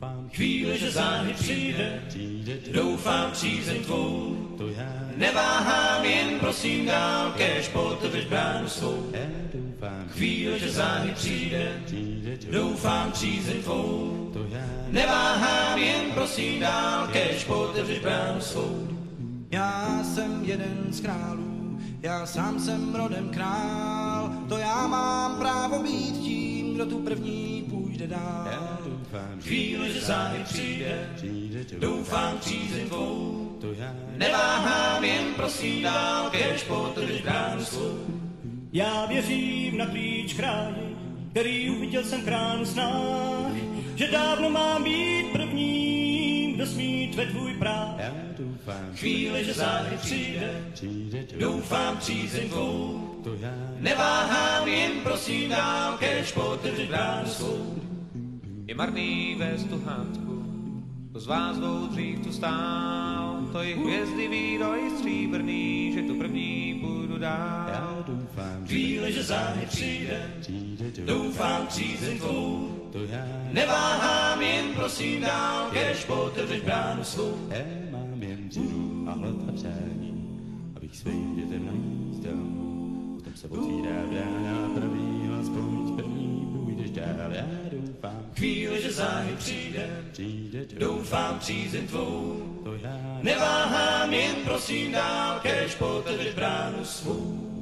doufám, chvíle, že záhy přijde, přijde, doufám přízeň tvou. to já Neváhám, jen prosím dál, kež potevřeš bránu svou. já doufám, Chvíle, že záhy přijde, přijde, doufám přízeň tvou. to já Neváhám, jen prosím dál, kež potevřeš bránu svou. Já jsem jeden z králů, já sám jsem rodem král, to já mám právo být tím, kdo tu první půjde dál. já doufám, Chvíle, že záhy přijde, přijde, doufám přízeň tvou. to já Neváhám, jen prosím dál, kež potevřeš bránu svou. Já věřím na klíč králi, který uviděl jsem krán snách, že dávno mám být prvním, kdo smít ve tvůj práv. já doufám, Chvíle, že záhy přijde, přijde, doufám přízeň tvou. to prosím dál, kež potevřeš bránu svou. Je marný vést tu hádku, to z vás dvou dřív tu stál, to je hvězdy výroj stříbrný, že tu první půjdu dál. já doufám, Chvíle, že záhy přijde, přijde, doufám přízeň tvou. to já Neváhám, jen prosím dál, kež potevřeš bránu svou. já mám jen dřinu a hlad a přání, abych svým dětem najíst dal. Potom se otvírá brána a pravý aspoň první půjdeš dál, já doufám, Chvíle, že záhy přijde, přijde, doufám přízeň tvou. to já Neváhám, jen prosím dál, kež potevřeš bránu svou.